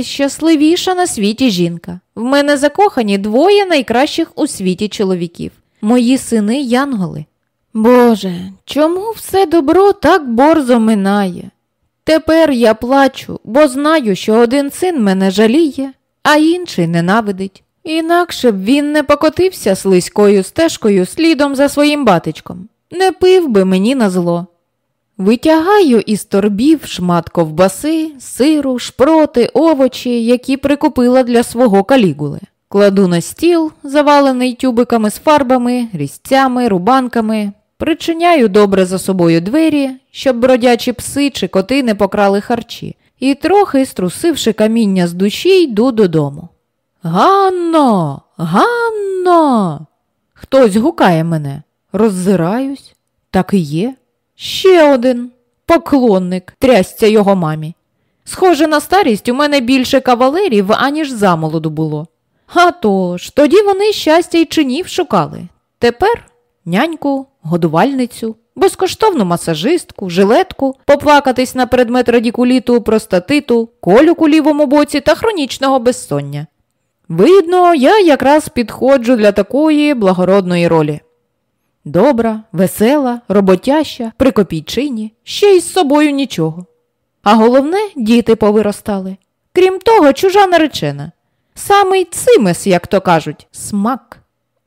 найщасливіша на світі жінка. В мене закохані двоє найкращих у світі чоловіків. Мої сини янголи. Боже, чому все добро так борзо минає? Тепер я плачу, бо знаю, що один син мене жаліє, а інший ненавидить. Інакше б він не покотився слизькою стежкою слідом за своїм батечком, не пив би мені на зло. Витягаю із торбів шмат ковбаси, сиру, шпроти, овочі, які прикупила для свого калігули. Кладу на стіл, завалений тюбиками з фарбами, різцями, рубанками, причиняю добре за собою двері, щоб бродячі пси чи коти не покрали харчі, і трохи, струсивши каміння з душі, йду додому. Ганно, Ганно. Хтось гукає мене. Роззираюсь. Так і є. Ще один поклонник, трясця його мамі. Схоже, на старість у мене більше кавалерів, аніж замолоду було. А то ж, тоді вони щастя й чинів шукали. Тепер няньку, годувальницю, безкоштовну масажистку, жилетку, поплакатись на предмет радікуліту, простатиту, колюк у лівому боці та хронічного безсоння. Видно, я якраз підходжу для такої благородної ролі. Добра, весела, роботяща, при копійчині, ще й з собою нічого. А головне, діти повиростали. Крім того, чужа наречена. Самий цимес, як то кажуть, смак.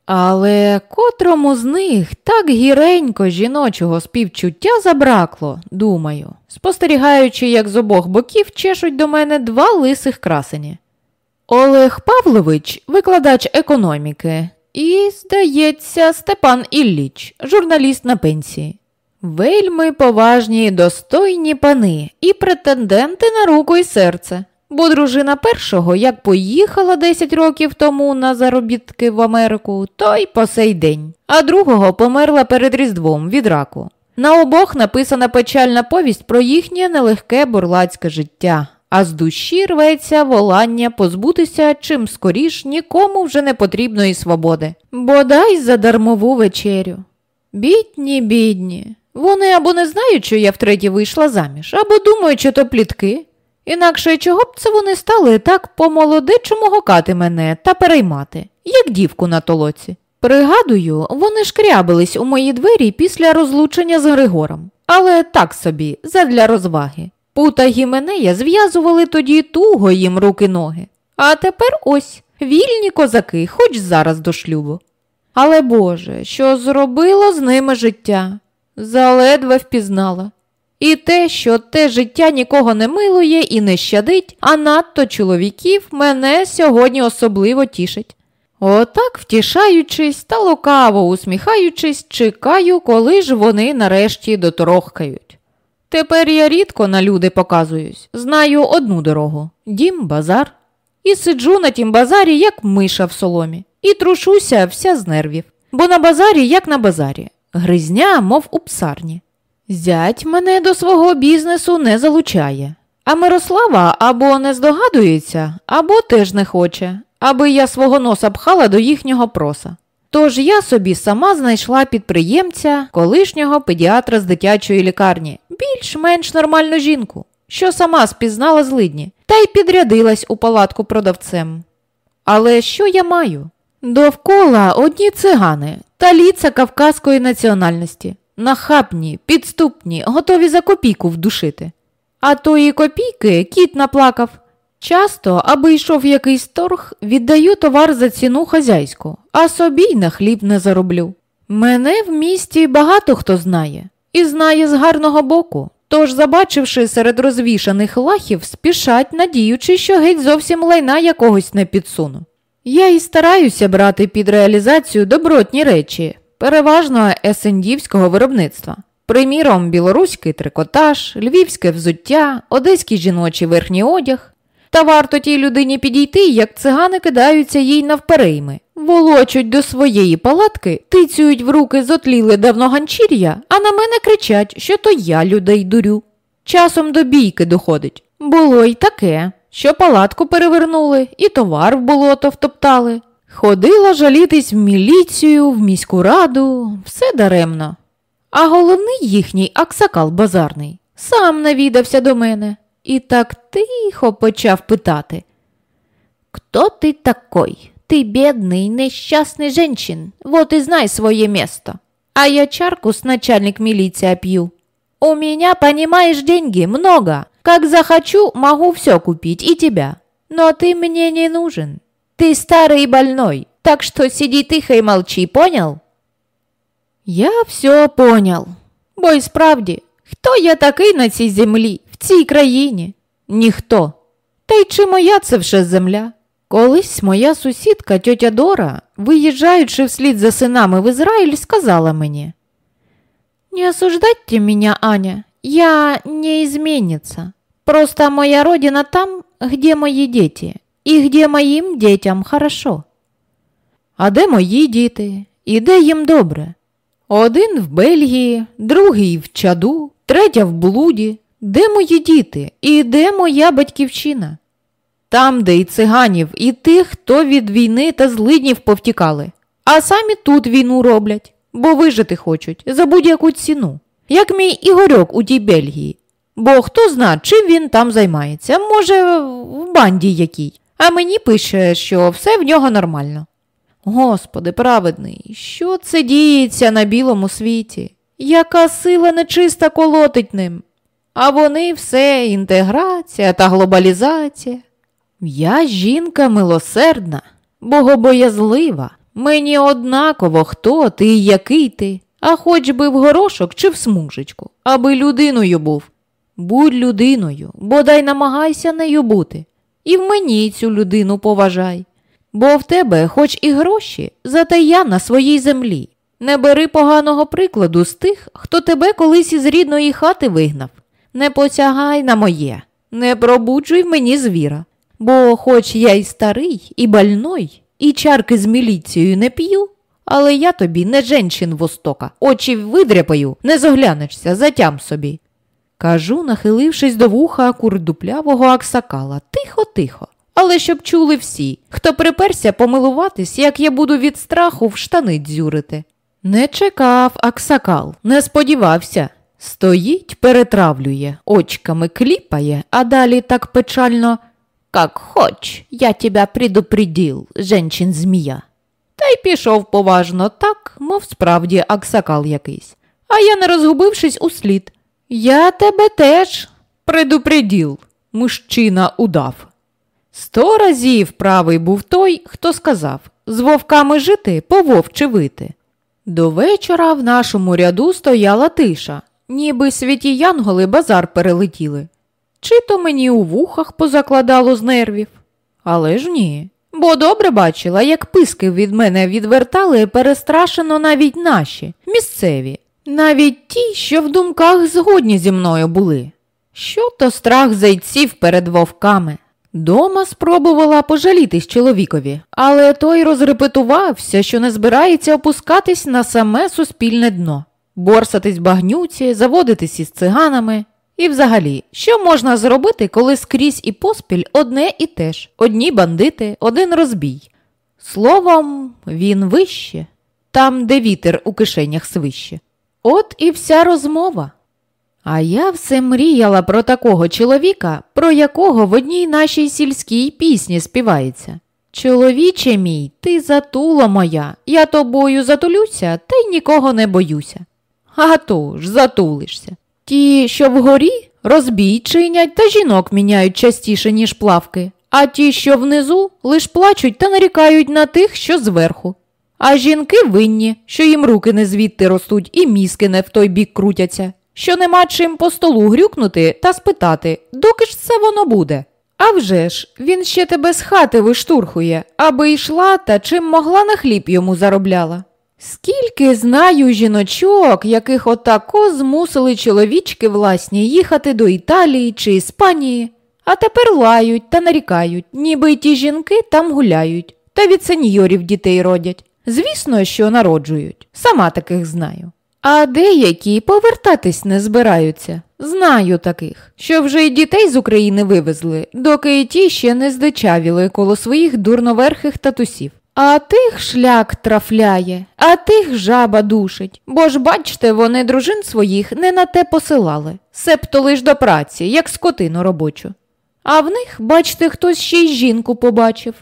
Але котрому з них так гіренько жіночого співчуття забракло, думаю, спостерігаючи, як з обох боків чешуть до мене два лисих красені. Олег Павлович, викладач економіки, і, здається, Степан Ілліч, журналіст на пенсії. Вельми поважні, достойні пани і претенденти на руку і серце. Бо дружина першого, як поїхала 10 років тому на заробітки в Америку, то й по сей день, а другого померла перед Різдвом від раку. На обох написана печальна повість про їхнє нелегке бурлацьке життя, а з душі рветься волання позбутися чим скоріш нікому вже не потрібної свободи. Бодай за дармову вечерю. Бідні, бідні. Вони або не знають, що я втретє вийшла заміж, або думають, що то плітки. Інакше чого б це вони стали так по-молодичому гокати мене та переймати, як дівку на толоці. Пригадую, вони шкрябились у мої двері після розлучення з Григором, але так собі, задля розваги. Пута Гіменея зв'язували тоді туго їм руки ноги. А тепер ось вільні козаки, хоч зараз до шлюбу. Але Боже, що зробило з ними життя? Заледве впізнала. І те, що те життя нікого не милує і не щадить, а надто чоловіків мене сьогодні особливо тішить. Отак, втішаючись та лукаво усміхаючись, чекаю, коли ж вони нарешті доторохкають. Тепер я рідко на люди показуюсь, знаю одну дорогу дім, базар. І сиджу на тім базарі, як миша в соломі, і трушуся вся з нервів. Бо на базарі, як на базарі, гризня, мов у псарні. Зять мене до свого бізнесу не залучає, а Мирослава або не здогадується, або теж не хоче, аби я свого носа пхала до їхнього проса. Тож я собі сама знайшла підприємця, колишнього педіатра з дитячої лікарні, більш-менш нормальну жінку, що сама спізнала злидні, та й підрядилась у палатку продавцем. Але що я маю? Довкола одні цигани та ліца кавказької національності, нахабні, підступні, готові за копійку вдушити. А тої копійки кіт наплакав. Часто, аби йшов якийсь торг, віддаю товар за ціну хазяйську, а собі й на хліб не зароблю. Мене в місті багато хто знає, і знає з гарного боку. Тож, забачивши серед розвішаних лахів, спішать, надіючи, що геть зовсім лайна якогось не підсуну. Я і стараюся брати під реалізацію добротні речі, переважно есендівського виробництва. Приміром, білоруський трикотаж, львівське взуття, одеський жіночий верхній одяг. Та варто тій людині підійти, як цигани кидаються їй навперейми, волочуть до своєї палатки, тицюють в руки зотліле давно ганчір'я, а на мене кричать, що то я людей дурю. Часом до бійки доходить. Було й таке, що палатку перевернули, і товар в болото втоптали. Ходила жалітись в міліцію, в міську раду, все даремно. А головний їхній аксакал базарний сам навідався до мене. і так тихо почав питати. Хто ти такой? Ти бідний, нещасний женщин, вот и знай своє место. А я чарку с начальник милиция пью. У меня, понимаешь, деньги много. Как захочу, могу все купить и тебя. Но ты мне не нужен. Ты старый и больной, так что сиди тихо и молчи, понял? Я все понял. Бо й справді, хто я такий на цій землі, в цій країні? Ніхто. Та й чи моя це вже земля? Колись моя сусідка тьотя Дора, виїжджаючи вслід за синами в Ізраїль, сказала мені, «Не осуждайте меня, Аня, я не изменница. Просто моя родина там, где мої діти, і где моїм дітям хорошо. А де мої діти? І де їм добре? Один в Бельгії, другий в чаду, третя в блуді. Де мої діти і де моя батьківщина? Там, де і циганів, і тих, хто від війни та злиднів повтікали, а самі тут війну роблять, бо вижити хочуть за будь-яку ціну, як мій Ігорьок у тій Бельгії. Бо хто зна, чим він там займається, може, в банді якій, а мені пише, що все в нього нормально. Господи, праведний, що це діється на білому світі? Яка сила нечиста колотить ним? А вони все інтеграція та глобалізація. Я жінка милосердна, богобоязлива. Мені однаково, хто ти і який ти, а хоч би в горошок чи в смужечку, аби людиною був. Будь людиною, бодай намагайся нею бути. І в мені цю людину поважай. Бо в тебе хоч і гроші, зате я на своїй землі. Не бери поганого прикладу з тих, хто тебе колись із рідної хати вигнав. Не посягай на моє, не пробуджуй мені звіра. Бо, хоч я й старий, і больной, і чарки з міліцією не п'ю, але я тобі не женщин востока, очі видряпаю, не зоглянешся, затям собі. Кажу, нахилившись до вуха курдуплявого аксакала, тихо-тихо, але щоб чули всі, хто приперся помилуватись, як я буду від страху в штани дзюрити. Не чекав аксакал, не сподівався. Стоїть, перетравлює, очками кліпає, а далі так печально, «Как хоч, я тебя предупредил, женщин-змія. Та й пішов поважно так, мов справді аксакал якийсь. А я, не розгубившись, услід. Я тебе теж предупредил, мужчина удав. Сто разів правий був той, хто сказав з вовками жити, по вовче вити. До вечора в нашому ряду стояла тиша, ніби святі янголи базар перелетіли. Чи то мені у вухах позакладало з нервів? Але ж ні. Бо добре бачила, як писки від мене відвертали перестрашено навіть наші, місцеві, навіть ті, що в думках згодні зі мною були. Що то страх зайців перед вовками. Дома спробувала пожалітись чоловікові, але той розрепетувався, що не збирається опускатись на саме суспільне дно, борсатись в багнюці, заводитись із циганами. І взагалі, що можна зробити, коли скрізь і поспіль одне і те ж, одні бандити, один розбій. Словом, він вище, там, де вітер у кишенях свище. От і вся розмова. А я все мріяла про такого чоловіка, про якого в одній нашій сільській пісні співається. Чоловіче мій, ти затула моя, я тобою затулюся, та й нікого не боюся. А то ж затулишся. Ті, що вгорі, розбій чинять та жінок міняють частіше, ніж плавки, а ті, що внизу, лиш плачуть та нарікають на тих, що зверху. А жінки винні, що їм руки не звідти ростуть і мізки не в той бік крутяться, що нема чим по столу грюкнути та спитати, доки ж це воно буде. А вже ж, він ще тебе з хати виштурхує, аби йшла та чим могла на хліб йому заробляла. Скільки знаю жіночок, яких отако змусили чоловічки власні їхати до Італії чи Іспанії, а тепер лають та нарікають, ніби ті жінки там гуляють та від сеньорів дітей родять. Звісно, що народжують, сама таких знаю. А деякі повертатись не збираються. Знаю таких, що вже й дітей з України вивезли, доки і ті ще не здичавіли коло своїх дурноверхих татусів. А тих шлях трафляє, а тих жаба душить. Бо ж, бачте, вони дружин своїх не на те посилали, себто лиш до праці, як скотину робочу. А в них, бачте, хтось ще й жінку побачив.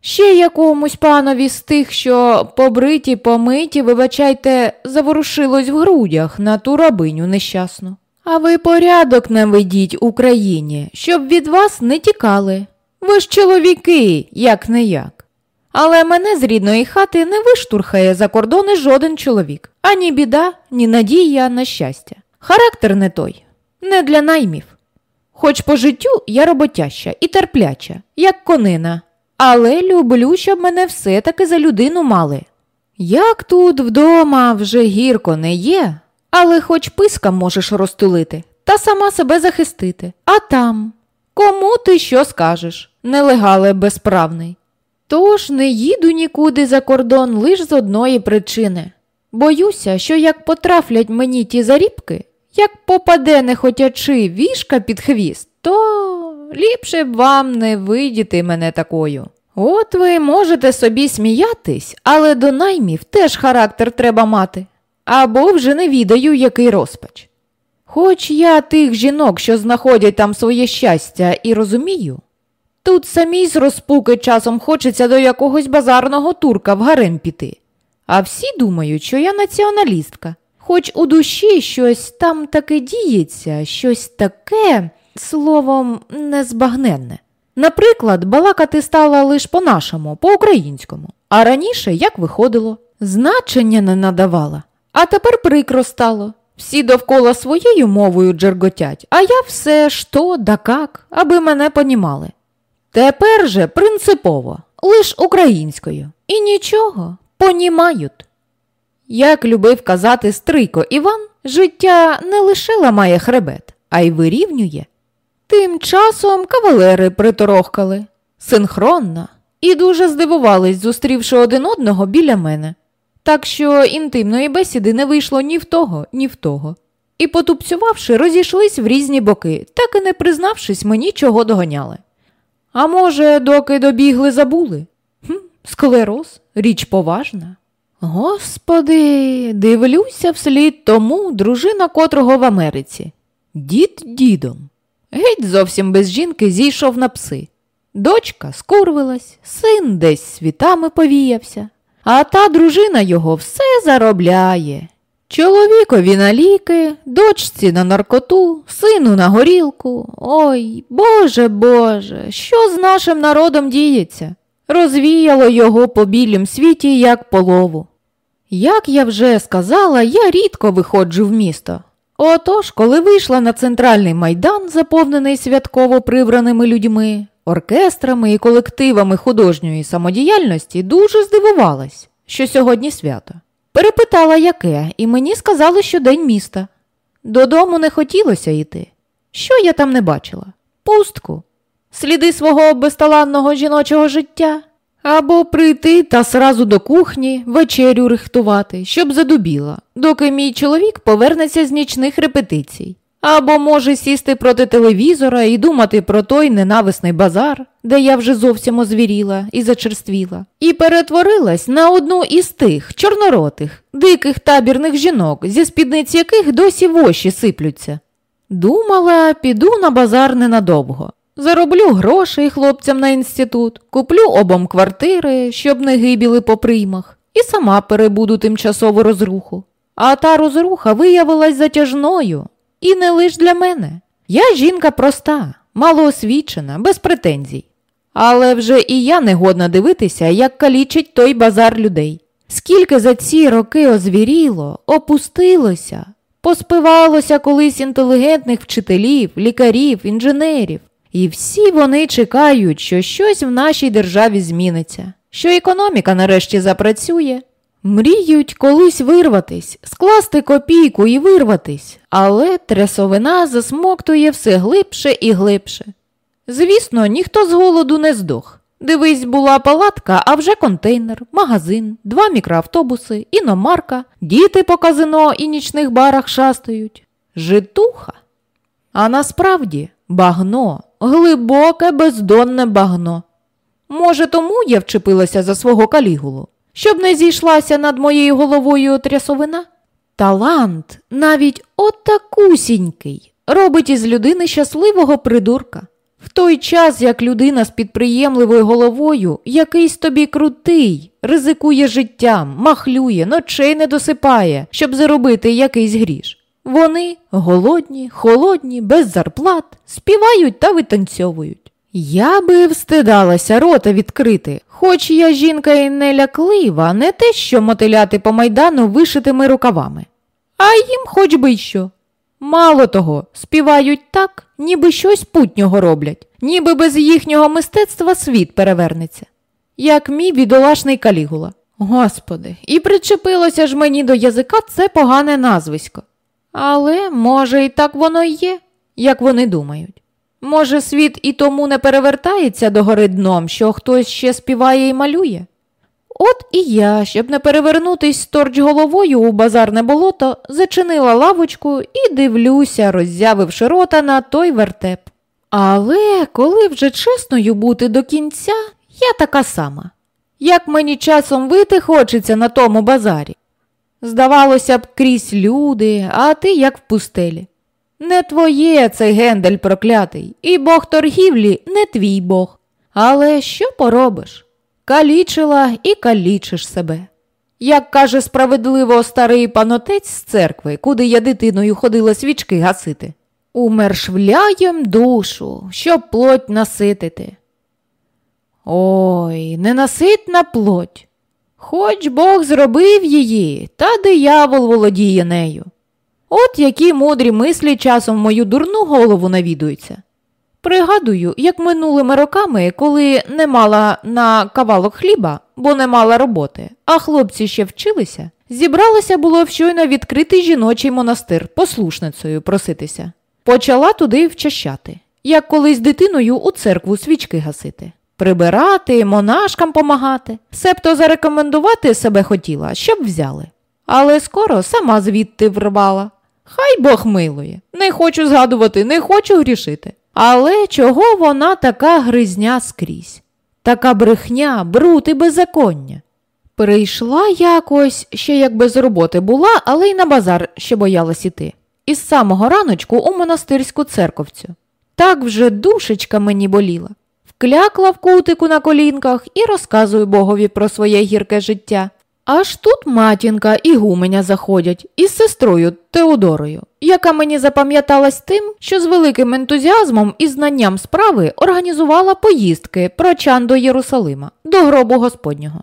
Ще якомусь панові з тих, що побриті, помиті, вибачайте, заворушилось в грудях на ту рабиню нещасну. А ви порядок наведіть Україні, щоб від вас не тікали. Ви ж чоловіки, як не як. Але мене з рідної хати не виштурхає за кордони жоден чоловік. Ані біда, ні надія на щастя. Характер не той, не для наймів. Хоч по життю я роботяща і терпляча, як конина, але люблю, щоб мене все-таки за людину мали. Як тут вдома вже гірко не є, але хоч писка можеш розтулити та сама себе захистити. А там кому ти що скажеш, нелегале безправний. Тож не їду нікуди за кордон лиш з одної причини. Боюся, що як потрафлять мені ті зарібки, як попаде нехотячи вішка під хвіст, то ліпше б вам не видіти мене такою. От ви можете собі сміятись, але до наймів теж характер треба мати. Або вже не відаю, який розпач. Хоч я тих жінок, що знаходять там своє щастя, і розумію, тут самій з розпуки часом хочеться до якогось базарного турка в гарем піти. А всі думають, що я націоналістка, хоч у душі щось там таке діється, щось таке, словом, незбагненне. Наприклад, балакати стала лише по-нашому, по-українському, а раніше як виходило, значення не надавала. А тепер прикро стало. Всі довкола своєю мовою джерготять, а я все що да как, аби мене понімали. Тепер же принципово, лиш українською. І нічого, понімають. Як любив казати Стрийко Іван, життя не лише ламає хребет, а й вирівнює. Тим часом кавалери приторохкали синхронно і дуже здивувались, зустрівши один одного біля мене. Так що інтимної бесіди не вийшло ні в того, ні в того. І, потупцювавши, розійшлись в різні боки, так і не признавшись мені, чого доганяли. А може, доки добігли, забули? Хм, Склероз, річ поважна. Господи, дивлюся вслід тому, дружина котрого в Америці. Дід дідом. Геть зовсім без жінки зійшов на пси. Дочка скурвилась, син десь світами повіявся, а та дружина його все заробляє. Чоловікові на ліки, дочці на наркоту, сину на горілку. Ой, Боже Боже, що з нашим народом діється? Розвіяло його по білім світі, як полову. Як я вже сказала, я рідко виходжу в місто. Отож, коли вийшла на центральний майдан, заповнений святково прибраними людьми, оркестрами і колективами художньої самодіяльності, дуже здивувалась, що сьогодні свято. Перепитала, яке, і мені сказали, що день міста. Додому не хотілося йти. Що я там не бачила? Пустку, сліди свого безталанного жіночого життя. Або прийти та сразу до кухні вечерю рихтувати, щоб задубіла, доки мій чоловік повернеться з нічних репетицій. Або може сісти проти телевізора і думати про той ненависний базар, де я вже зовсім озвіріла і зачерствіла, і перетворилась на одну із тих чорноротих, диких табірних жінок, зі спідниць яких досі воші сиплються. Думала, піду на базар ненадовго. Зароблю грошей хлопцям на інститут, куплю обом квартири, щоб не гибіли по приймах, і сама перебуду тимчасову розруху. А та розруха виявилась затяжною. І не лиш для мене. Я жінка проста, малоосвічена, без претензій. Але вже і я не годна дивитися, як калічить той базар людей. Скільки за ці роки озвіріло, опустилося, поспивалося колись інтелігентних вчителів, лікарів, інженерів. І всі вони чекають, що щось в нашій державі зміниться, що економіка нарешті запрацює. Мріють колись вирватись, скласти копійку і вирватись, але трясовина засмоктує все глибше і глибше. Звісно, ніхто з голоду не здох. Дивись, була палатка, а вже контейнер, магазин, два мікроавтобуси, іномарка, діти по казино і нічних барах шастають. Житуха. А насправді багно, глибоке бездонне багно. Може, тому я вчепилася за свого калігулу, щоб не зійшлася над моєю головою трясовина? Талант, навіть отакусінький, робить із людини щасливого придурка. В той час, як людина з підприємливою головою, якийсь тобі крутий, ризикує життям, махлює, ночей не досипає, щоб заробити якийсь гріш. Вони голодні, холодні, без зарплат, співають та витанцьовують. Я би встидалася рота відкрити, хоч я жінка і не ляклива, не те, що мотиляти по майдану вишитими рукавами. А їм хоч би що. Мало того, співають так, ніби щось путнього роблять, ніби без їхнього мистецтва світ перевернеться, як мій бідолашний калігула. Господи, і причепилося ж мені до язика це погане назвисько. Але, може, і так воно й є, як вони думають. Може, світ і тому не перевертається догори дном, що хтось ще співає і малює? От і я, щоб не перевернутись сторч головою у базарне болото, зачинила лавочку і дивлюся, роззявивши рота на той вертеп. Але коли вже чесною бути до кінця, я така сама. Як мені часом вити хочеться на тому базарі. Здавалося б, крізь люди, а ти як в пустелі. Не твоє цей гендель проклятий, і бог торгівлі не твій бог. Але що поробиш? Калічила і калічиш себе. Як каже справедливо старий панотець з церкви, куди я дитиною ходила свічки гасити, умершвляєм душу, щоб плоть наситити. Ой, ненаситна плоть. Хоч Бог зробив її, та диявол володіє нею. От які мудрі мислі часом в мою дурну голову навідуються. Пригадую, як минулими роками, коли не мала на кавалок хліба, бо не мала роботи, а хлопці ще вчилися, зібралася було в щойно відкритий жіночий монастир послушницею проситися. Почала туди вчащати, як колись дитиною у церкву свічки гасити, прибирати, монашкам помагати, себто зарекомендувати себе хотіла, щоб взяли. Але скоро сама звідти врвала. Хай Бог милує, не хочу згадувати, не хочу грішити. Але чого вона така гризня скрізь? Така брехня, бруд і беззаконня. Прийшла якось, ще як без роботи була, але й на базар ще боялась іти. Із самого раночку у монастирську церковцю. Так вже душечка мені боліла. Вклякла в кутику на колінках і розказую Богові про своє гірке життя. Аж тут матінка і гуменя заходять із сестрою Теодорою, яка мені запам'яталась тим, що з великим ентузіазмом і знанням справи організувала поїздки прочан до Єрусалима, до гробу Господнього.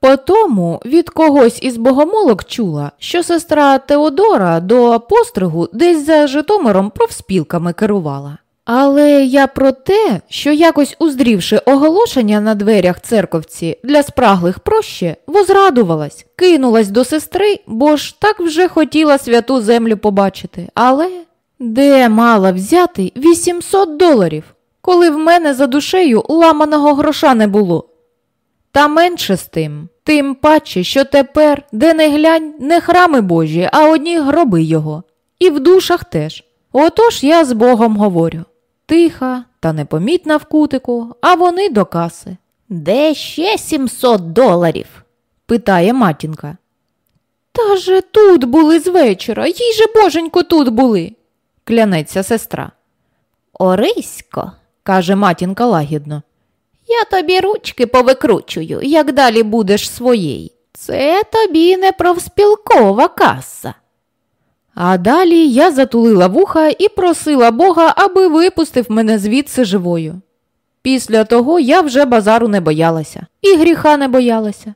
Потому від когось із богомолок чула, що сестра Теодора до постригу десь за Житомиром профспілками керувала. Але я про те, що якось уздрівши оголошення на дверях церковці для спраглих проще, возрадувалась, кинулась до сестри, бо ж так вже хотіла святу землю побачити. Але де мала взяти 800 доларів, коли в мене за душею ламаного гроша не було? Та менше з тим, тим паче, що тепер, де не глянь, не храми Божі, а одні гроби його. І в душах теж. Отож я з Богом говорю тиха та непомітна в кутику, а вони до каси. Де ще 700 доларів? питає матінка. Та же тут були з вечора, їй же боженько тут були, клянеться сестра. Орисько, каже матінка лагідно. Я тобі ручки повикручую, як далі будеш своєї. Це тобі не профспілкова каса. А далі я затулила вуха і просила Бога, аби випустив мене звідси живою. Після того я вже базару не боялася і гріха не боялася.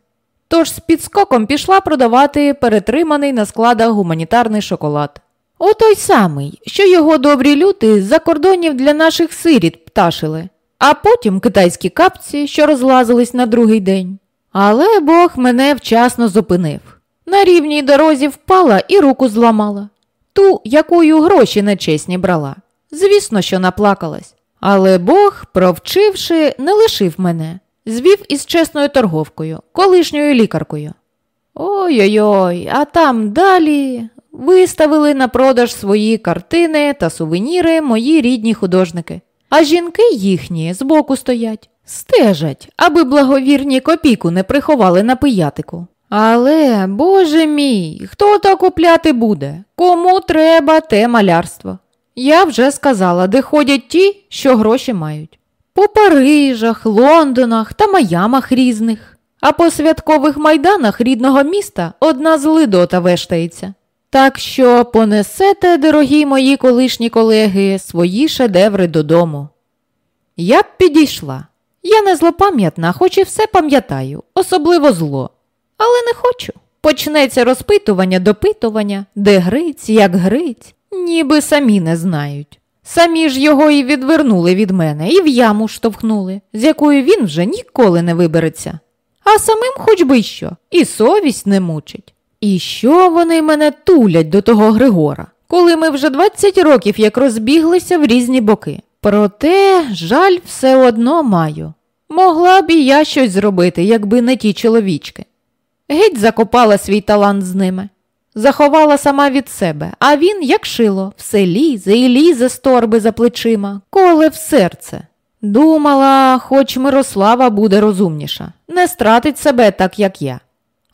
Тож з підскоком пішла продавати перетриманий на складах гуманітарний шоколад. О той самий, що його добрі люди з-за кордонів для наших сиріт пташили, а потім китайські капці, що розлазились на другий день. Але Бог мене вчасно зупинив. На рівній дорозі впала і руку зламала. Ту, якою гроші нечесні брала. Звісно, що наплакалась. Але Бог, провчивши, не лишив мене, звів із чесною торговкою, колишньою лікаркою. Ой-ой-ой, а там далі виставили на продаж свої картини та сувеніри мої рідні художники, а жінки їхні збоку стоять. Стежать, аби благовірні копійку не приховали на пиятику. Але, боже мій, хто то купляти буде? Кому треба те малярство? Я вже сказала, де ходять ті, що гроші мають. По Парижах, Лондонах та Майамах різних, а по святкових майданах рідного міста одна з лидота вештається. Так що понесете, дорогі мої колишні колеги, свої шедеври додому. Я б підійшла. Я не злопам'ятна, хоч і все пам'ятаю, особливо зло. Але не хочу. Почнеться розпитування, допитування, де гриць, як гриць, ніби самі не знають. Самі ж його і відвернули від мене, і в яму штовхнули, з якої він вже ніколи не вибереться. А самим хоч би що, і совість не мучить. І що вони мене тулять до того Григора, коли ми вже 20 років як розбіглися в різні боки. Проте жаль все одно маю. Могла б і я щось зробити, якби не ті чоловічки. Геть закопала свій талант з ними, заховала сама від себе, а він, як шило, все лізе і лізе з торби за плечима, коле в серце. Думала, хоч Мирослава буде розумніша, не стратить себе так, як я.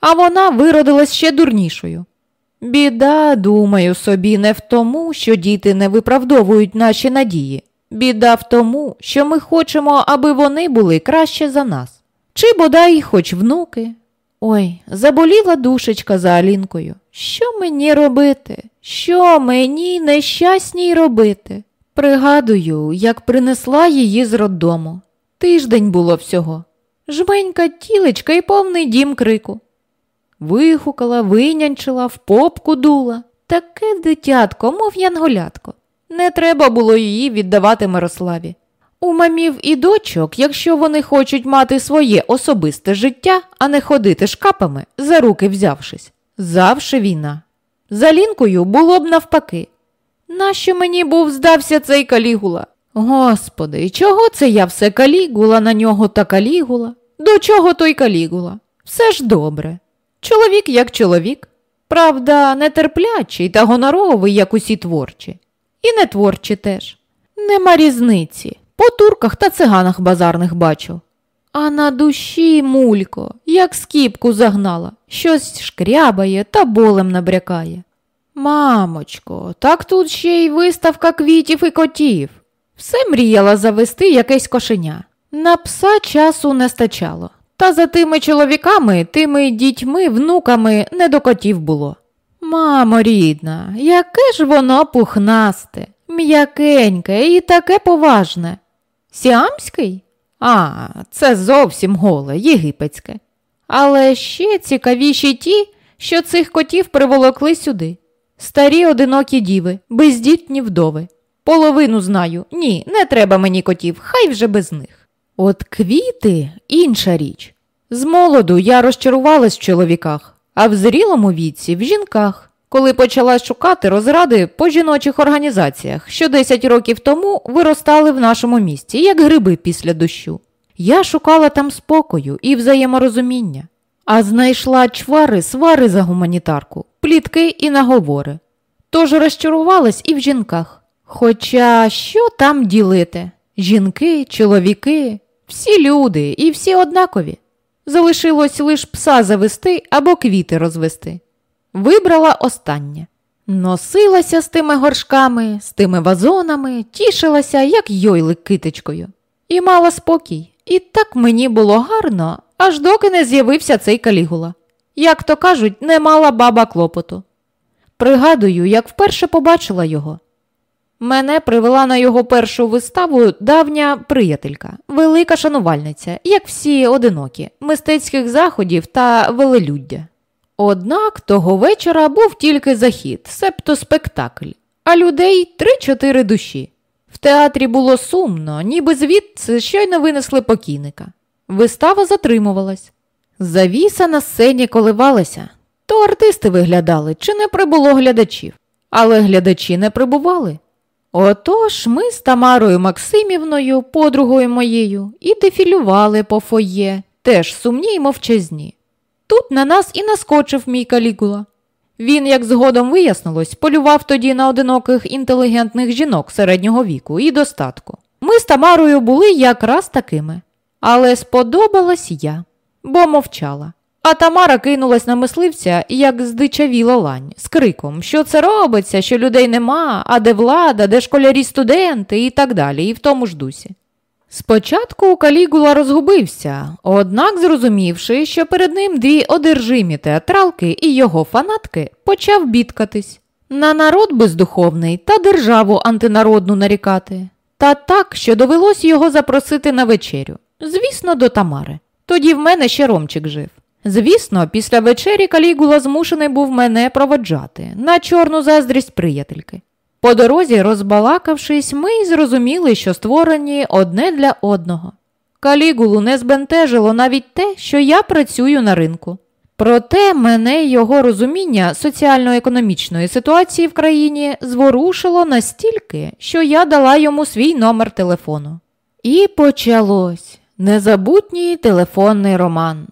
А вона виродилась ще дурнішою. Біда, думаю собі, не в тому, що діти не виправдовують наші надії. Біда в тому, що ми хочемо, аби вони були краще за нас. Чи бодай хоч внуки. Ой, заболіла душечка за Алінкою. Що мені робити? Що мені нещасній робити? Пригадую, як принесла її з роддому. Тиждень було всього. Жменька тілечка і повний дім крику. Вихукала, винянчила, в попку дула. Таке дитятко, мов янголятко. Не треба було її віддавати Мирославі. У мамів і дочок, якщо вони хочуть мати своє особисте життя, а не ходити шкапами, за руки взявшись, завше війна. За лінкою було б навпаки. Нащо мені був здався цей калігула? Господи, чого це я все калігула на нього та калігула? До чого той калігула? Все ж добре. Чоловік як чоловік. Правда, нетерплячий та гоноровий, як усі творчі. І не творчі теж. Нема різниці. По турках та циганах базарних бачу. А на душі, мулько, як скіпку загнала, щось шкрябає та болем набрякає. Мамочко, так тут ще й виставка квітів і котів. Все мріяла завести якесь кошеня. На пса часу не стачало. Та за тими чоловіками, тими дітьми, внуками не до котів було. Мамо рідна, яке ж воно пухнасте, м'якеньке і таке поважне. Сіамський? А, це зовсім голе, єгипетське. Але ще цікавіші ті, що цих котів приволокли сюди. Старі одинокі діви, бездітні вдови. Половину знаю. Ні, не треба мені котів, хай вже без них. От квіти інша річ. З молоду я розчарувалась в чоловіках, а в зрілому віці в жінках, коли почала шукати розради по жіночих організаціях, що 10 років тому виростали в нашому місті, як гриби після дощу. Я шукала там спокою і взаєморозуміння, а знайшла чвари, свари за гуманітарку, плітки і наговори. Тож розчарувалась і в жінках. Хоча що там ділити? Жінки, чоловіки, всі люди і всі однакові. Залишилось лише пса завести або квіти розвести. Вибрала останнє. Носилася з тими горшками, з тими вазонами, тішилася, як йойлик китичкою. І мала спокій. І так мені було гарно, аж доки не з'явився цей калігула. Як то кажуть, не мала баба клопоту. Пригадую, як вперше побачила його. Мене привела на його першу виставу давня приятелька, велика шанувальниця, як всі одинокі, мистецьких заходів та велелюддя. Однак того вечора був тільки захід, себто спектакль, а людей три-чотири душі. В театрі було сумно, ніби звідси щойно винесли покійника. Вистава затримувалась. Завіса на сцені коливалася. То артисти виглядали, чи не прибуло глядачів, але глядачі не прибували. Отож ми з Тамарою Максимівною, подругою моєю, і дефілювали по фоє, теж сумні й мовчазні. Тут на нас і наскочив мій калігула. Він, як згодом вияснилось, полював тоді на одиноких інтелігентних жінок середнього віку і достатку. Ми з Тамарою були якраз такими. Але сподобалась я, бо мовчала. А Тамара кинулась на мисливця, як здичавіла лань, з криком, що це робиться, що людей нема, а де влада, де школярі студенти і так далі, і в тому ж дусі. Спочатку Калігула розгубився, однак, зрозумівши, що перед ним дві одержимі театралки і його фанатки, почав бідкатись на народ бездуховний та державу антинародну нарікати. Та так, що довелось його запросити на вечерю. Звісно, до Тамари. Тоді в мене ще Ромчик жив. Звісно, після вечері Калігула змушений був мене проводжати на чорну заздрість приятельки. По дорозі, розбалакавшись, ми й зрозуміли, що створені одне для одного. Калігулу не збентежило навіть те, що я працюю на ринку. Проте мене його розуміння соціально-економічної ситуації в країні зворушило настільки, що я дала йому свій номер телефону. І почалось незабутній телефонний роман.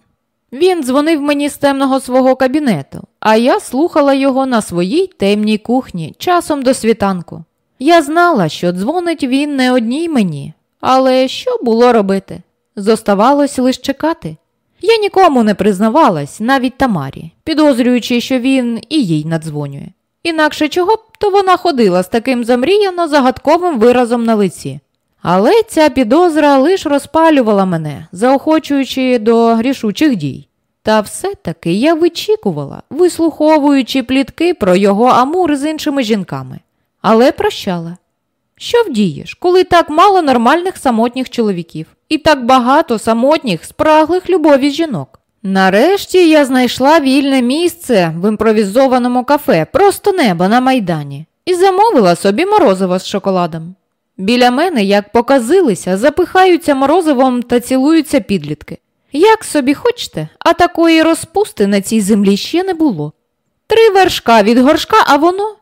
Він дзвонив мені з темного свого кабінету, а я слухала його на своїй темній кухні часом до світанку. Я знала, що дзвонить він не одній мені, але що було робити? Зоставалось лише чекати. Я нікому не признавалась, навіть Тамарі, підозрюючи, що він і їй надзвонює. Інакше чого б то вона ходила з таким замріяно загадковим виразом на лиці. Але ця підозра лиш розпалювала мене, заохочуючи до рішучих дій. Та все-таки я вичікувала, вислуховуючи плітки про його амур з іншими жінками, але прощала. Що вдієш, коли так мало нормальних самотніх чоловіків і так багато самотніх, спраглих любові жінок? Нарешті я знайшла вільне місце в імпровізованому кафе, просто небо на майдані, і замовила собі морозиво з шоколадом. Біля мене, як показилися, запихаються морозивом та цілуються підлітки. Як собі хочете, а такої розпусти на цій землі ще не було. Три вершка від горшка, а воно.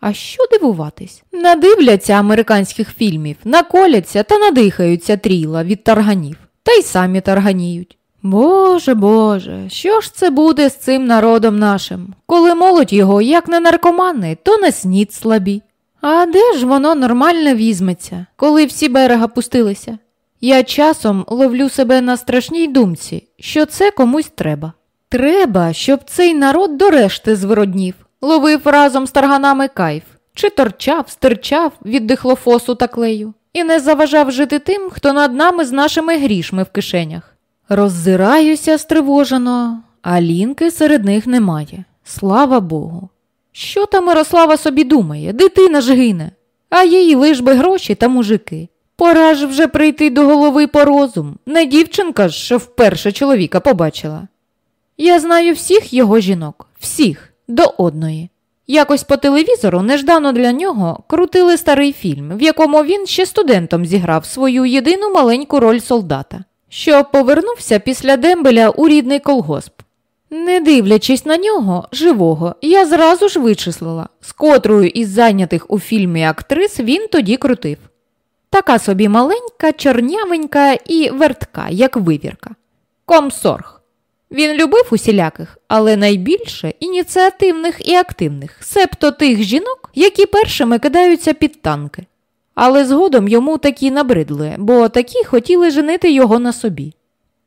А що дивуватись? Надивляться американських фільмів, наколяться та надихаються тріла від тарганів, та й самі тарганіють. Боже Боже, що ж це буде з цим народом нашим? Коли молодь його, як не наркомани, то на снід слабі. А де ж воно нормально візьметься, коли всі берега пустилися? Я часом ловлю себе на страшній думці, що це комусь треба. Треба, щоб цей народ до решти звироднів, ловив разом з тарганами кайф, чи торчав, стирчав від дихлофосу та клею, і не заважав жити тим, хто над нами з нашими грішми в кишенях. Роззираюся стривожено, а лінки серед них немає. Слава Богу. Що та Мирослава собі думає? Дитина ж гине, а їй лиш би гроші та мужики. Пора ж вже прийти до голови по розум. Не дівчинка ж, що вперше чоловіка побачила. Я знаю всіх його жінок, всіх, до одної. Якось по телевізору неждано для нього крутили старий фільм, в якому він ще студентом зіграв свою єдину маленьку роль солдата, що повернувся після дембеля у рідний колгосп. Не дивлячись на нього, живого, я зразу ж вичислила, з котрою із зайнятих у фільмі актрис він тоді крутив. Така собі маленька, чорнявенька і вертка, як вивірка. Комсорг. Він любив усіляких, але найбільше ініціативних і активних, себто тих жінок, які першими кидаються під танки. Але згодом йому такі набридли, бо такі хотіли женити його на собі.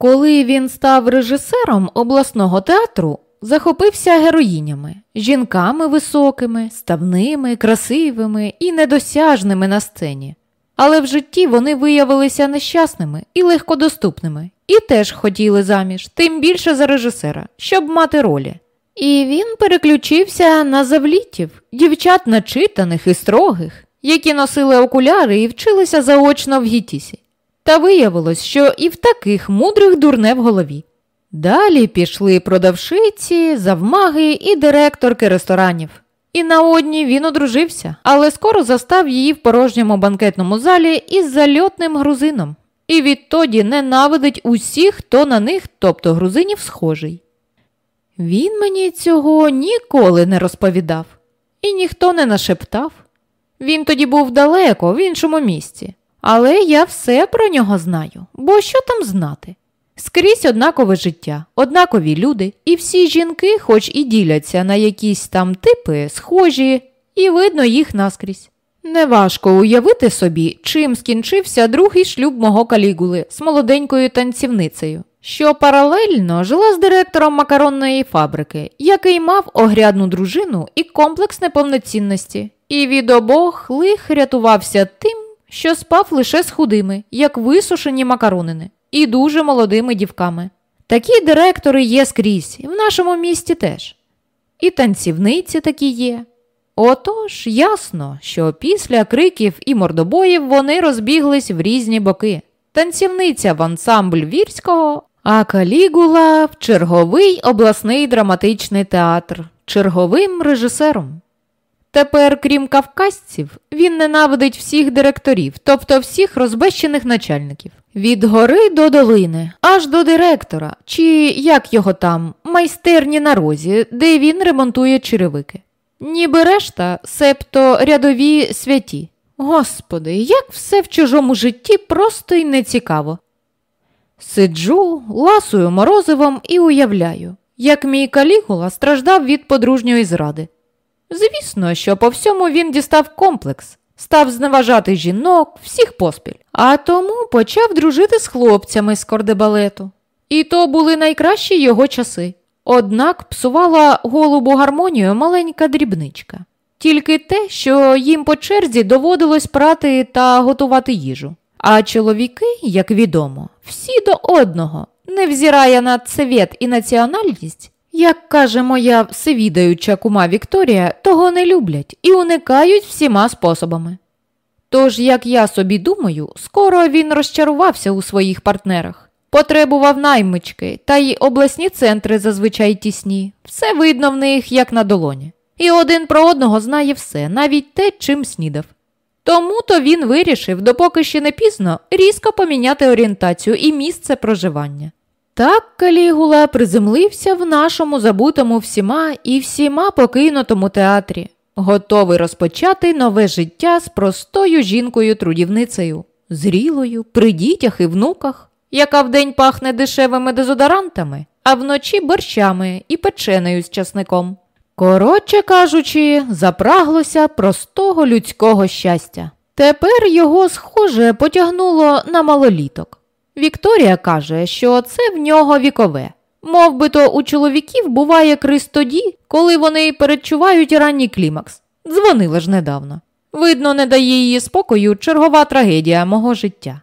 Коли він став режисером обласного театру, захопився героїнями, жінками високими, ставними, красивими і недосяжними на сцені. Але в житті вони виявилися нещасними і легкодоступними, і теж хотіли заміж, тим більше за режисера, щоб мати ролі. І він переключився на завлітів, дівчат начитаних і строгих, які носили окуляри і вчилися заочно в гітісі. Та виявилось, що і в таких мудрих дурне в голові. Далі пішли продавшиці, завмаги і директорки ресторанів. І на одній він одружився, але скоро застав її в порожньому банкетному залі із зальотним грузином. І відтоді ненавидить усіх, хто на них, тобто грузинів, схожий. Він мені цього ніколи не розповідав, і ніхто не нашептав. Він тоді був далеко, в іншому місці. Але я все про нього знаю, бо що там знати? Скрізь однакове життя, однакові люди, і всі жінки, хоч і діляться на якісь там типи, схожі, і видно їх наскрізь. Неважко уявити собі, чим скінчився другий шлюб мого калігули з молоденькою танцівницею, що паралельно жила з директором макаронної фабрики, який мав огрядну дружину і комплекс неповноцінності, і від обох лих рятувався тим, що спав лише з худими, як висушені макаронини, і дуже молодими дівками. Такі директори є скрізь, в нашому місті теж. І танцівниці такі є. Отож, ясно, що після криків і мордобоїв вони розбіглись в різні боки. Танцівниця в ансамбль вірського, а Калігула в черговий обласний драматичний театр, черговим режисером. Тепер, крім кавказців, він ненавидить всіх директорів, тобто всіх розбещених начальників. Від гори до долини, аж до директора, чи як його там, майстерні на розі, де він ремонтує черевики. Ніби решта, септо рядові святі. Господи, як все в чужому житті просто й нецікаво. Сиджу, ласую морозивом і уявляю, як мій калігула страждав від подружньої зради. Звісно, що по всьому він дістав комплекс, став зневажати жінок, всіх поспіль, а тому почав дружити з хлопцями з кордебалету. І то були найкращі його часи. Однак псувала голубу гармонію маленька дрібничка, тільки те, що їм по черзі доводилось прати та готувати їжу. А чоловіки, як відомо, всі до одного, невзирая на цвіт і національність, як каже моя всевідаюча кума Вікторія, того не люблять і уникають всіма способами. Тож, як я собі думаю, скоро він розчарувався у своїх партнерах, потребував наймички, та й обласні центри зазвичай тісні, все видно в них, як на долоні. І один про одного знає все, навіть те, чим снідав. Тому то він вирішив, допоки ще не пізно, різко поміняти орієнтацію і місце проживання. Так Калігула приземлився в нашому забутому всіма і всіма покинутому театрі, готовий розпочати нове життя з простою жінкою-трудівницею, зрілою, при дітях і внуках, яка вдень пахне дешевими дезодорантами, а вночі борщами і печенею з часником. Коротше кажучи, запраглося простого людського щастя. Тепер його, схоже, потягнуло на малоліток. Вікторія каже, що це в нього вікове. Мов би то у чоловіків буває криз тоді, коли вони передчувають ранній клімакс. Дзвонила ж недавно. Видно, не дає її спокою чергова трагедія мого життя.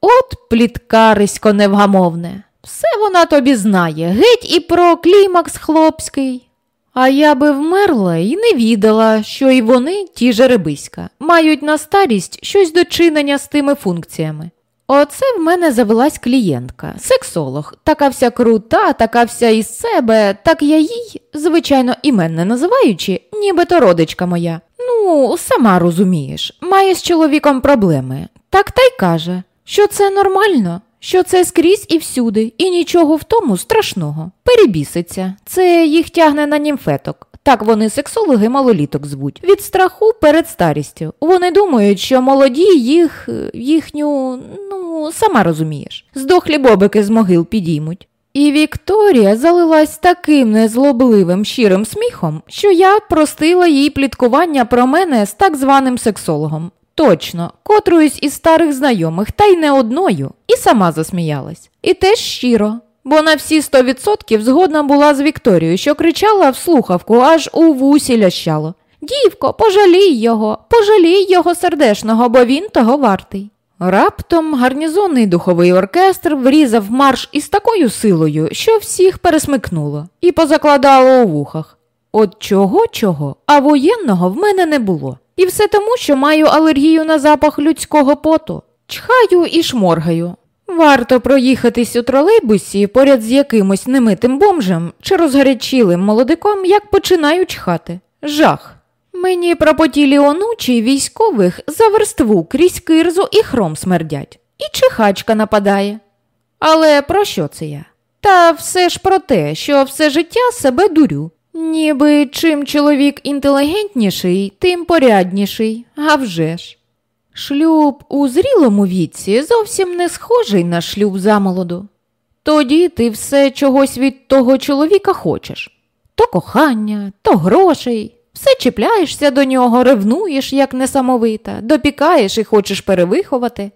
От пліткарисько невгамовне. Все вона тобі знає, геть і про клімакс хлопський. А я би вмерла і не відала, що і вони, ті жеребиська, мають на старість щось дочинення з тими функціями. Оце в мене завелась клієнтка, сексолог, така вся крута, така вся із себе, так я їй, звичайно, імен не називаючи, нібито родичка моя. Ну, сама розумієш, має з чоловіком проблеми. Так та й каже, що це нормально, що це скрізь і всюди, і нічого в тому страшного. Перебіситься, це їх тягне на німфеток. Так вони сексологи малоліток звуть. Від страху перед старістю. Вони думають, що молоді їх, їхню, ну, сама розумієш, здохлі бобики з могил підіймуть. І Вікторія залилась таким незлобливим щирим сміхом, що я простила їй пліткування про мене з так званим сексологом. Точно, котруюсь із старих знайомих, та й не одною, і сама засміялась. І теж щиро. Бо на всі сто відсотків згодна була з Вікторією, що кричала в слухавку, аж у вусі лящало. Дівко, пожалій його, пожалій його сердешного, бо він того вартий. Раптом гарнізонний духовий оркестр врізав марш із такою силою, що всіх пересмикнуло і позакладало у вухах. От чого чого, а воєнного в мене не було. І все тому, що маю алергію на запах людського поту. Чхаю і шморгаю. Варто проїхатись у тролейбусі поряд з якимось немитим бомжем чи розгарячілим молодиком, як починаю чхати. Жах. Мені пропотілі онучі військових за верству крізь кирзу і хром смердять, і чихачка нападає. Але про що це я? Та все ж про те, що все життя себе дурю. Ніби чим чоловік інтелігентніший, тим порядніший, а вже ж. Шлюб у зрілому віці зовсім не схожий на шлюб замолоду. Тоді ти все чогось від того чоловіка хочеш то кохання, то грошей, все чіпляєшся до нього, ревнуєш, як несамовита, допікаєш і хочеш перевиховати,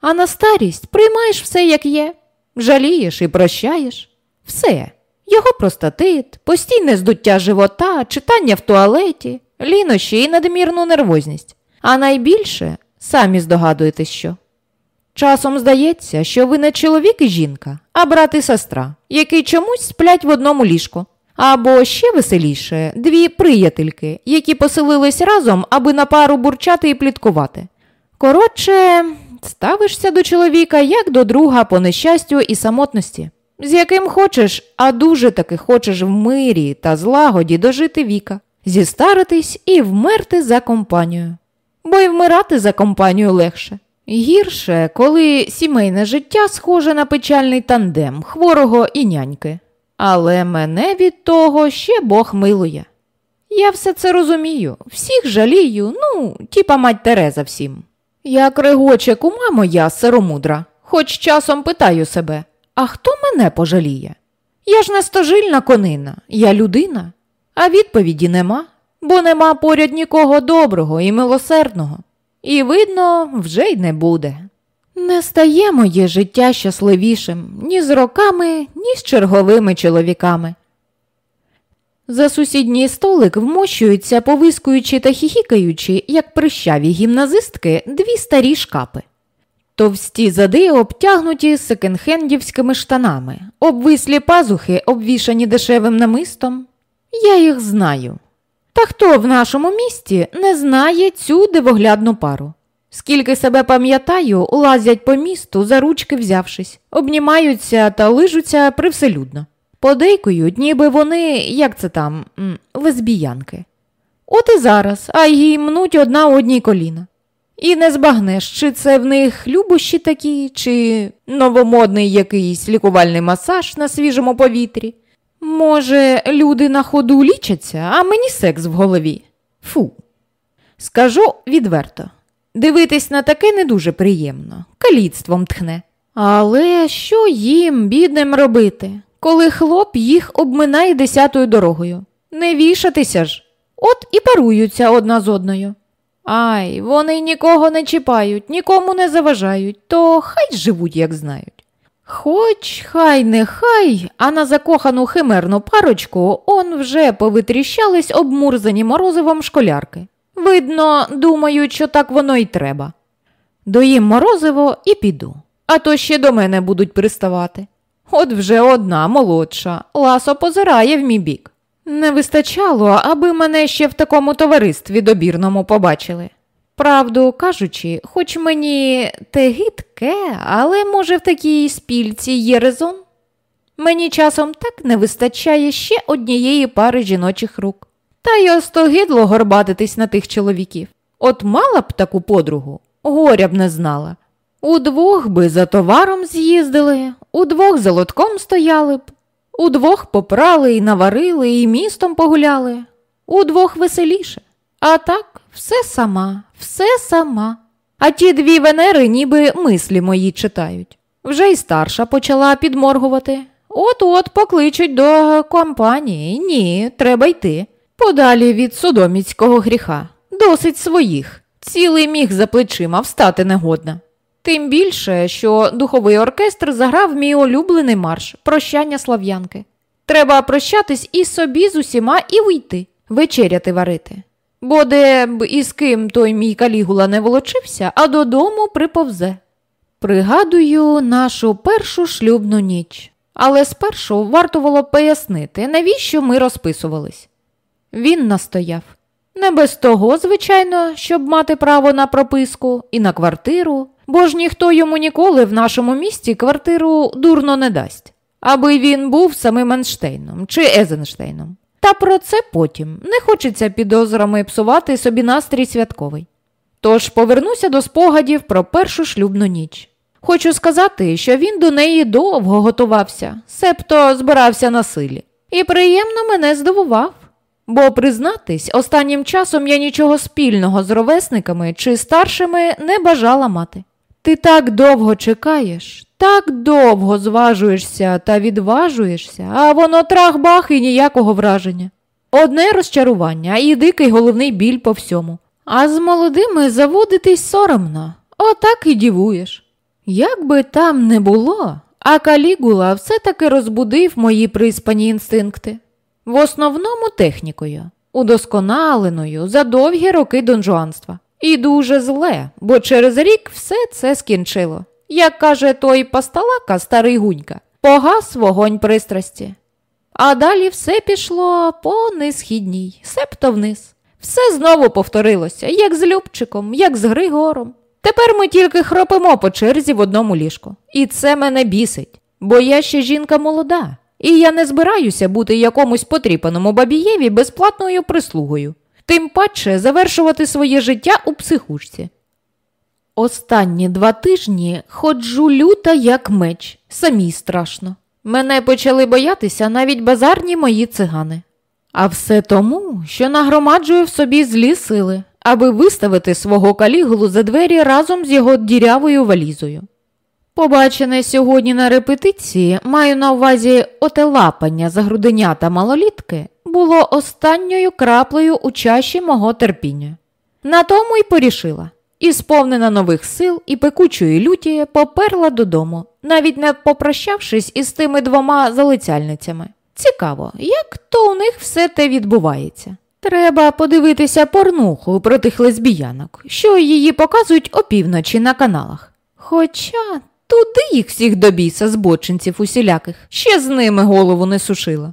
а на старість приймаєш все, як є, жалієш і прощаєш. Все. Його простатит, постійне здуття живота, читання в туалеті, лінощі і надмірну нервозність. А найбільше самі здогадуєтесь, що. Часом здається, що ви не чоловік і жінка, а брат і сестра, які чомусь сплять в одному ліжку. Або ще веселіше дві приятельки, які поселились разом, аби на пару бурчати і пліткувати. Коротше, ставишся до чоловіка як до друга по нещастю і самотності, з яким хочеш, а дуже таки хочеш в мирі та злагоді дожити віка, зістаритись і вмерти за компанію. Бо й вмирати за компанію легше. Гірше, коли сімейне життя схоже на печальний тандем хворого і няньки. Але мене від того ще Бог милує. Я все це розумію, всіх жалію, ну, тіпа мать Тереза всім. Як регоче кума моя сиромудра, хоч часом питаю себе, а хто мене пожаліє? Я ж не стожильна конина, я людина, а відповіді нема, бо нема поряд нікого доброго і милосердного. І, видно, вже й не буде. Не стає моє життя щасливішим ні з роками, ні з черговими чоловіками. За сусідній столик вмощуються, повискуючи та хіхікаючи, як прищаві гімназистки, дві старі шкапи. Товсті зади обтягнуті секонд-хендівськими штанами, обвислі пазухи, обвішані дешевим намистом. Я їх знаю. Та хто в нашому місті не знає цю дивоглядну пару? Скільки себе пам'ятаю, лазять по місту, за ручки взявшись, обнімаються та лижуться привселюдно. Подейкують, ніби вони, як це там, лесбіянки. От і зараз, а й мнуть одна одній коліна. І не збагнеш, чи це в них любощі такі, чи новомодний якийсь лікувальний масаж на свіжому повітрі. Може, люди на ходу лічаться, а мені секс в голові. Фу. Скажу відверто. Дивитись на таке не дуже приємно, каліцтвом тхне. Але що їм, бідним, робити, коли хлоп їх обминає десятою дорогою? Не вішатися ж, от і паруються одна з одною. Ай, вони нікого не чіпають, нікому не заважають, то хай живуть, як знають. Хоч хай не хай, а на закохану химерну парочку он вже повитріщались обмурзані морозивом школярки. Видно, думають, що так воно й треба. Доїм морозиво і піду, а то ще до мене будуть приставати. От вже одна молодша, ласо позирає в мій бік. Не вистачало, аби мене ще в такому товаристві добірному побачили. Правду кажучи, хоч мені те гидке, але, може, в такій спільці є резон. Мені часом так не вистачає ще однієї пари жіночих рук. Та й остогидло горбатитись на тих чоловіків. От мала б таку подругу, горя б не знала. Удвох би за товаром з'їздили, удвох за лотком стояли б, удвох попрали і наварили, і містом погуляли, удвох веселіше. А так все сама, все сама. А ті дві венери ніби мислі мої читають. Вже й старша почала підморгувати. От-от покличуть до компанії. Ні, треба йти. Подалі від содоміцького гріха, досить своїх, цілий міг за плечима встати негодна. Тим більше, що духовий оркестр заграв мій улюблений марш прощання слав'янки. Треба прощатись і собі з усіма і уйти, вечеряти варити. Бо де б і з ким той мій калігула не волочився, а додому приповзе. Пригадую нашу першу шлюбну ніч, але спершу варто було пояснити, навіщо ми розписувались. Він настояв. Не без того, звичайно, щоб мати право на прописку і на квартиру, бо ж ніхто йому ніколи в нашому місті квартиру дурно не дасть, аби він був самим Енштейном чи Езенштейном. Та про це потім не хочеться підозрами псувати собі настрій святковий. Тож повернуся до спогадів про першу шлюбну ніч. Хочу сказати, що він до неї довго готувався, себто збирався на силі, і приємно мене здивував. Бо, признатись, останнім часом я нічого спільного з ровесниками чи старшими не бажала мати. Ти так довго чекаєш, так довго зважуєшся та відважуєшся, а воно трах-бах і ніякого враження. Одне розчарування і дикий головний біль по всьому. А з молодими заводитись соромно, отак і дівуєш. Як би там не було, а калігула все-таки розбудив мої приспані інстинкти. В основному технікою, удосконаленою за довгі роки донжуанства. І дуже зле, бо через рік все це скінчило. Як каже той пасталака, старий гунька, погас вогонь пристрасті. А далі все пішло по несхідній, септо вниз. Все знову повторилося, як з Любчиком, як з Григором. Тепер ми тільки хропимо по черзі в одному ліжку. І це мене бісить, бо я ще жінка молода, і я не збираюся бути якомусь потріпаному бабієві безплатною прислугою, тим паче завершувати своє життя у психушці. Останні два тижні ходжу люта, як меч, самій страшно. Мене почали боятися навіть базарні мої цигани. А все тому, що нагромаджую в собі злі сили, аби виставити свого калігулу за двері разом з його дірявою валізою. Побачене сьогодні на репетиції, маю на увазі отелапання за груденята малолітки, було останньою краплею у чаші мого терпіння. На тому й порішила і, сповнена нових сил і пекучої люті, поперла додому, навіть не попрощавшись із тими двома залицяльницями. Цікаво, як то у них все те відбувається. Треба подивитися порнуху про тих лесбіянок, що її показують опівночі на каналах. Хоча туди їх всіх до біса збочинців усіляких, ще з ними голову не сушила.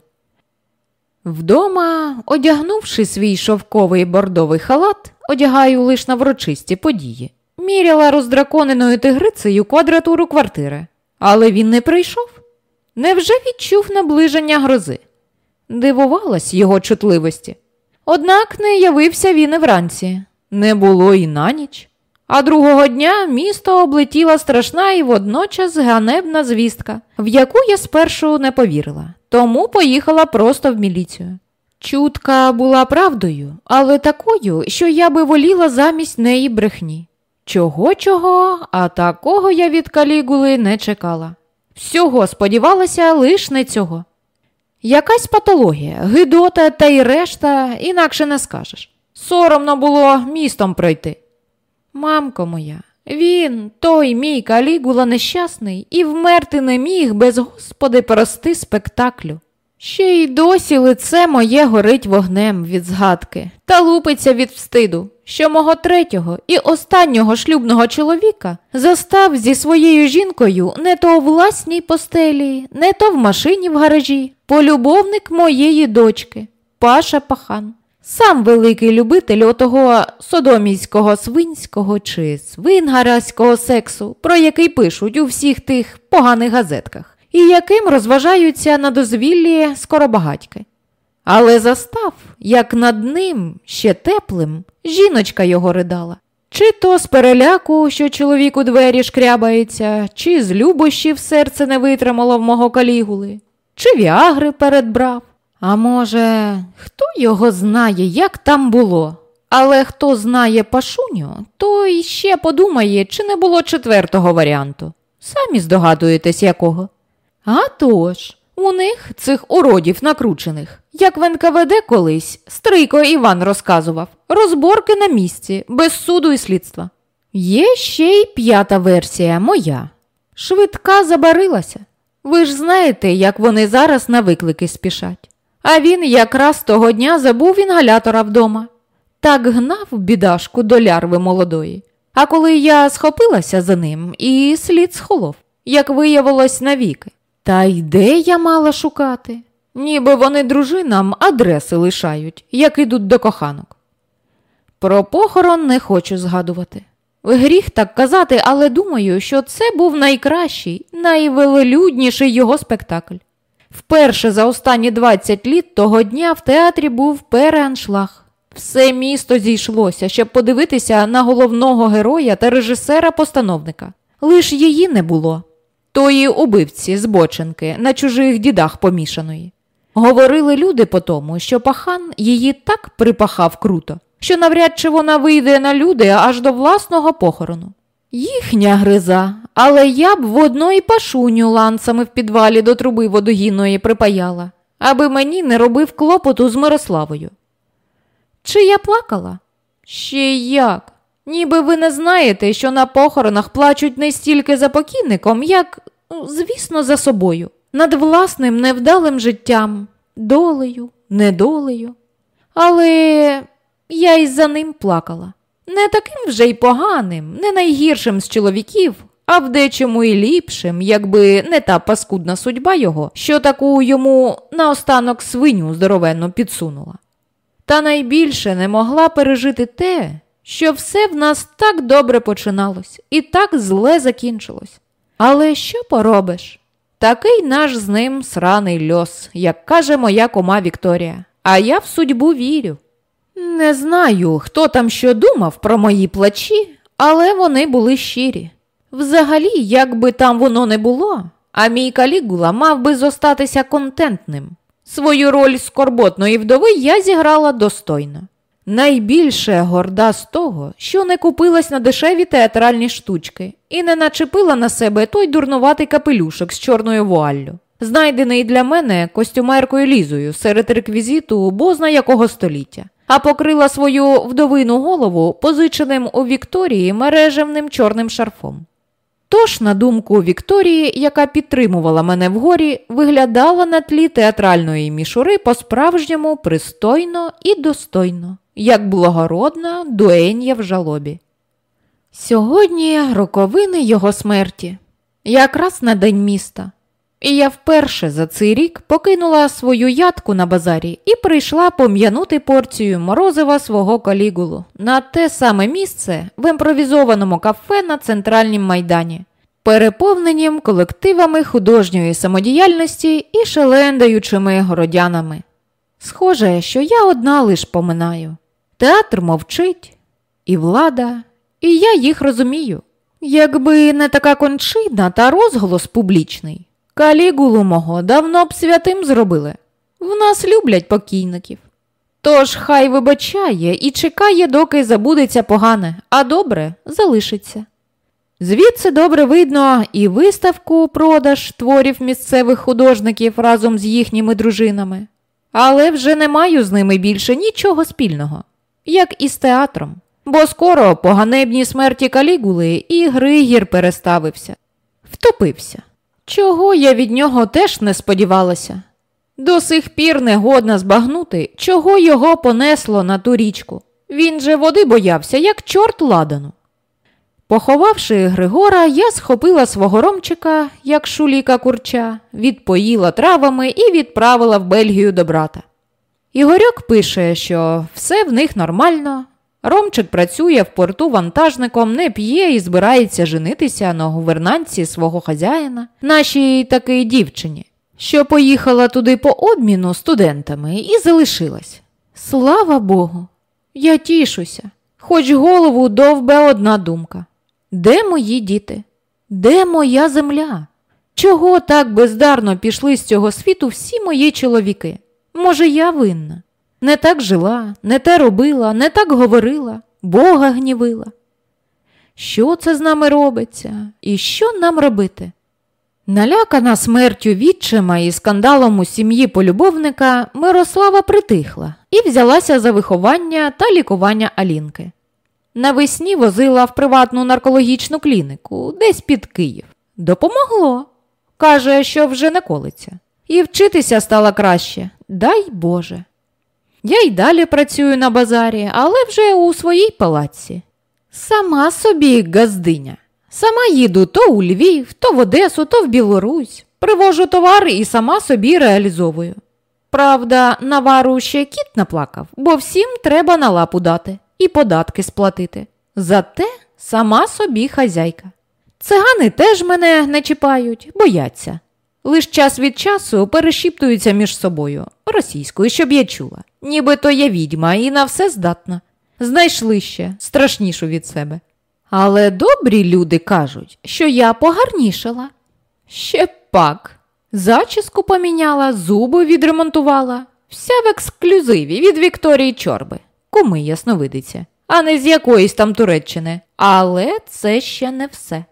Вдома, одягнувши свій шовковий бордовий халат, одягаю лише на врочисті події, міряла роздраконеною тигрицею квадратуру квартири, але він не прийшов. Невже відчув наближення грози? Дивувалась його чутливості. Однак не явився він і вранці, не було і на ніч. А другого дня місто облетіла страшна і водночас ганебна звістка, в яку я спершу не повірила, тому поїхала просто в міліцію. Чутка була правдою, але такою, що я би воліла замість неї брехні. Чого, чого, а такого я від калігули не чекала. Всього сподівалася, лиш не цього. Якась патологія, гидота та й решта, інакше не скажеш. Соромно було містом пройти. Мамко моя, він, той мій калігула нещасний, і вмерти не міг без господи прости спектаклю. Ще й досі лице моє горить вогнем від згадки та лупиться від встиду, що мого третього і останнього шлюбного чоловіка застав зі своєю жінкою не то у власній постелі, не то в машині в гаражі, полюбовник моєї дочки, Паша Пахан. Сам великий любитель отого содомійського свинського чи свингараського сексу, про який пишуть у всіх тих поганих газетках і яким розважаються на дозвіллі скоробагатьки. Але застав, як над ним ще теплим, жіночка його ридала. Чи то з переляку, що чоловік у двері шкрябається, чи з любощів серце не витримало в мого калігули, чи віагри передбрав. А може, хто його знає, як там було? Але хто знає пашуню, той ще подумає, чи не було четвертого варіанту. Самі здогадуєтесь, якого. А тож, у них цих уродів накручених, як в НКВД колись, Стрийко Іван розказував, розборки на місці, без суду і слідства. Є ще й п'ята версія моя. Швидка забарилася. Ви ж знаєте, як вони зараз на виклики спішать. А він якраз того дня забув інгалятора вдома. Так гнав бідашку до лярви молодої. А коли я схопилася за ним, і слід схолов, як виявилось навіки. Та й де я мала шукати? Ніби вони дружинам адреси лишають, як ідуть до коханок. Про похорон не хочу згадувати. Гріх так казати, але думаю, що це був найкращий, найвелелюдніший його спектакль. Вперше за останні 20 літ того дня в театрі був переаншлаг. Все місто зійшлося, щоб подивитися на головного героя та режисера-постановника. Лиш її не було тої убивці збоченки на чужих дідах помішаної. Говорили люди по тому, що пахан її так припахав круто, що навряд чи вона вийде на люди аж до власного похорону. Їхня гриза, але я б в одної пашуню ланцами в підвалі до труби водогінної припаяла. аби мені не робив клопоту з Мирославою. Чи я плакала? Ще як? Ніби ви не знаєте, що на похоронах плачуть не стільки за покійником, як, ну, звісно, за собою, над власним невдалим життям, долею, недолею. Але я й за ним плакала. Не таким вже й поганим, не найгіршим з чоловіків, а в дечому і ліпшим, якби не та паскудна судьба його, що таку йому наостанок свиню здоровенно підсунула. Та найбільше не могла пережити те, що все в нас так добре починалось і так зле закінчилось. Але що поробиш? Такий наш з ним сраний льос, як каже моя кома Вікторія, а я в судьбу вірю. Не знаю, хто там що думав про мої плачі, але вони були щирі. Взагалі, як би там воно не було, а мій калігула мав би зостатися контентним. Свою роль скорботної вдови я зіграла достойно. Найбільше горда з того, що не купилась на дешеві театральні штучки і не начепила на себе той дурнуватий капелюшок з чорною вуаллю, знайдений для мене костюмеркою лізою серед реквізиту бозна якого століття, а покрила свою вдовину голову позиченим у Вікторії мережевним чорним шарфом. Тож, на думку Вікторії, яка підтримувала мене вгорі, виглядала на тлі театральної мішури по-справжньому пристойно і достойно, як благородна дуенія в жалобі. Сьогодні роковини його смерті, якраз на день міста. І я вперше за цей рік покинула свою ядку на базарі і прийшла пом'янути порцію морозива свого калігулу на те саме місце в імпровізованому кафе на центральнім майдані, переповненім колективами художньої самодіяльності і шелендаючими городянами. Схоже, що я одна лиш поминаю. Театр мовчить, і влада, і я їх розумію. Якби не така кончина та розголос публічний. Калігулу мого давно б святим зробили. В нас люблять покійників. Тож хай вибачає і чекає, доки забудеться погане, а добре залишиться. Звідси добре видно і виставку продаж творів місцевих художників разом з їхніми дружинами, але вже не маю з ними більше нічого спільного, як і з театром, бо скоро по ганебній смерті калігули і Григір переставився, втопився. Чого я від нього теж не сподівалася. До сих пір не годна збагнути, чого його понесло на ту річку. Він же води боявся, як чорт ладану. Поховавши Григора, я схопила свого ромчика, як шуліка курча, відпоїла травами і відправила в Бельгію до брата. Ігорьок пише, що все в них нормально, Ромчик працює в порту вантажником, не п'є і збирається женитися на гувернанці свого хазяїна, нашій такій дівчині, що поїхала туди по обміну студентами і залишилась. Слава Богу, я тішуся, хоч голову довбе одна думка. Де мої діти? Де моя земля? Чого так бездарно пішли з цього світу всі мої чоловіки? Може, я винна? Не так жила, не те робила, не так говорила, Бога гнівила. Що це з нами робиться і що нам робити? Налякана смертю відчима і скандалом у сім'ї полюбовника, Мирослава притихла і взялася за виховання та лікування Алінки. Навесні возила в приватну наркологічну клініку, десь під Київ. Допомогло. Каже, що вже не колиться. І вчитися стало краще, дай Боже. Я й далі працюю на базарі, але вже у своїй палаці. Сама собі газдиня. Сама їду то у Львів, то в Одесу, то в Білорусь. Привожу товари і сама собі реалізовую. Правда, навару ще кіт наплакав, бо всім треба на лапу дати і податки сплатити. Зате сама собі хазяйка. Цигани теж мене не чіпають, бояться. Лиш час від часу перешіптуються між собою російською, щоб я чула. Нібито я відьма і на все здатна. Знайшли ще страшнішу від себе. Але добрі люди кажуть, що я погарнішала. Ще пак. Зачіску поміняла, зуби відремонтувала. Вся в ексклюзиві від Вікторії Чорби. Куми ясновидиця, а не з якоїсь там Туреччини. Але це ще не все.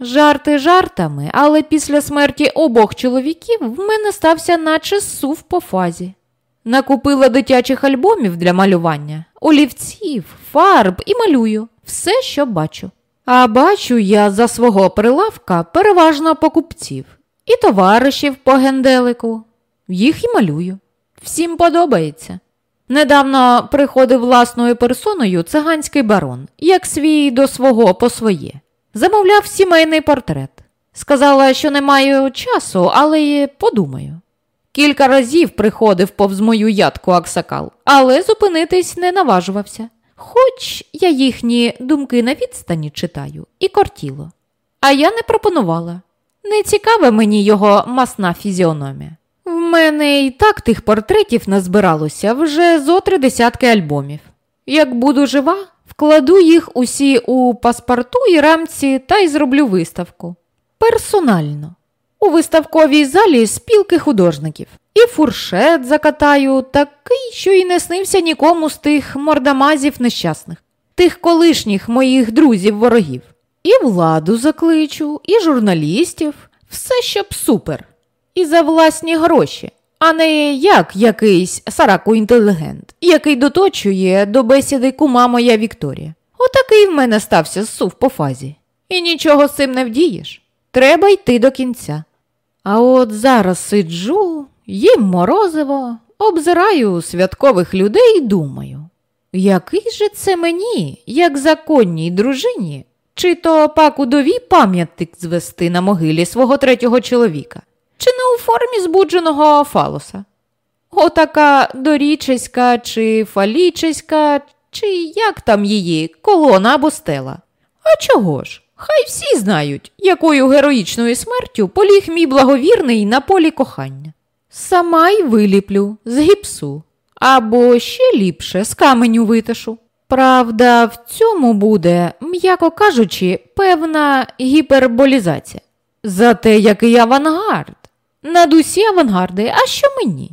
Жарти жартами, але після смерті обох чоловіків в мене стався наче сув по фазі. Накупила дитячих альбомів для малювання, олівців, фарб і малюю все, що бачу. А бачу я за свого прилавка переважно покупців і товаришів по генделику. Їх і малюю. Всім подобається. Недавно приходив власною персоною циганський барон, як свій до свого по своє. Замовляв сімейний портрет. Сказала, що не маю часу, але подумаю. Кілька разів приходив повз мою ятку Аксакал, але зупинитись не наважувався. Хоч я їхні думки на відстані читаю і кортіло. А я не пропонувала. Не цікаве мені його масна фізіономія. В мене і так тих портретів назбиралося вже зо три десятки альбомів. Як буду жива, вкладу їх усі у паспорту і рамці та й зроблю виставку. Персонально. У виставковій залі спілки художників. І фуршет закатаю, такий, що й не снився нікому з тих мордамазів нещасних, тих колишніх моїх друзів-ворогів. І владу закличу, і журналістів, все щоб супер. І за власні гроші, а не як якийсь сараку-інтелігент, який доточує до бесіди кума моя Вікторія. Отакий в мене стався сув по фазі. І нічого з цим не вдієш. Треба йти до кінця. А от зараз сиджу, їм морозиво, обзираю святкових людей і думаю, який же це мені, як законній дружині, чи то пак удові пам'ятник звести на могилі свого третього чоловіка, чи не у формі збудженого фалоса? Отака дорічеська чи фалічеська, чи як там її, колона або стела. А чого ж? Хай всі знають, якою героїчною смертю поліг мій благовірний на полі кохання. Сама й виліплю з гіпсу, або ще ліпше з каменю витишу. Правда, в цьому буде, м'яко кажучи, певна гіперболізація. Зате який авангард. Над усі авангарди, а що мені?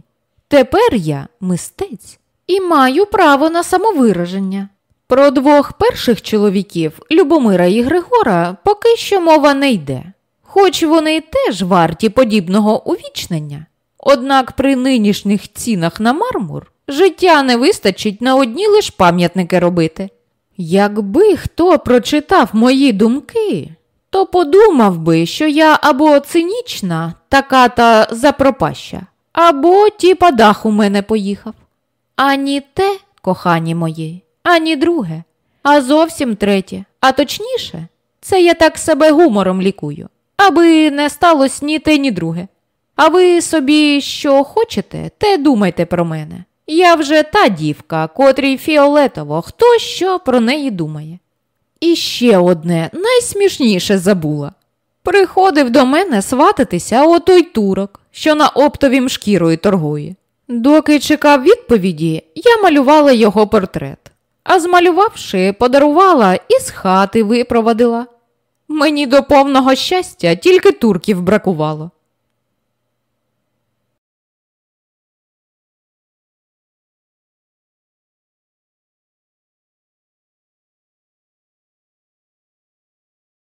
Тепер я мистець і маю право на самовираження. Про двох перших чоловіків, Любомира і Григора, поки що мова не йде, хоч вони теж варті подібного увічнення. Однак при нинішніх цінах на мармур життя не вистачить на одні лиш пам'ятники робити. Якби хто прочитав мої думки, то подумав би, що я або цинічна, така та запропаща, або тіпа дах у мене поїхав. Ані те, кохані мої, ані друге, а зовсім третє. А точніше, це я так себе гумором лікую, аби не сталося ні те, ні друге. А ви собі що хочете, те думайте про мене. Я вже та дівка, котрій фіолетово, хто що про неї думає. І ще одне найсмішніше забула. Приходив до мене свататися отой турок, що на оптовім шкірою торгує. Доки чекав відповіді, я малювала його портрет, а змалювавши, подарувала і з хати випровадила. Мені до повного щастя тільки турків бракувало.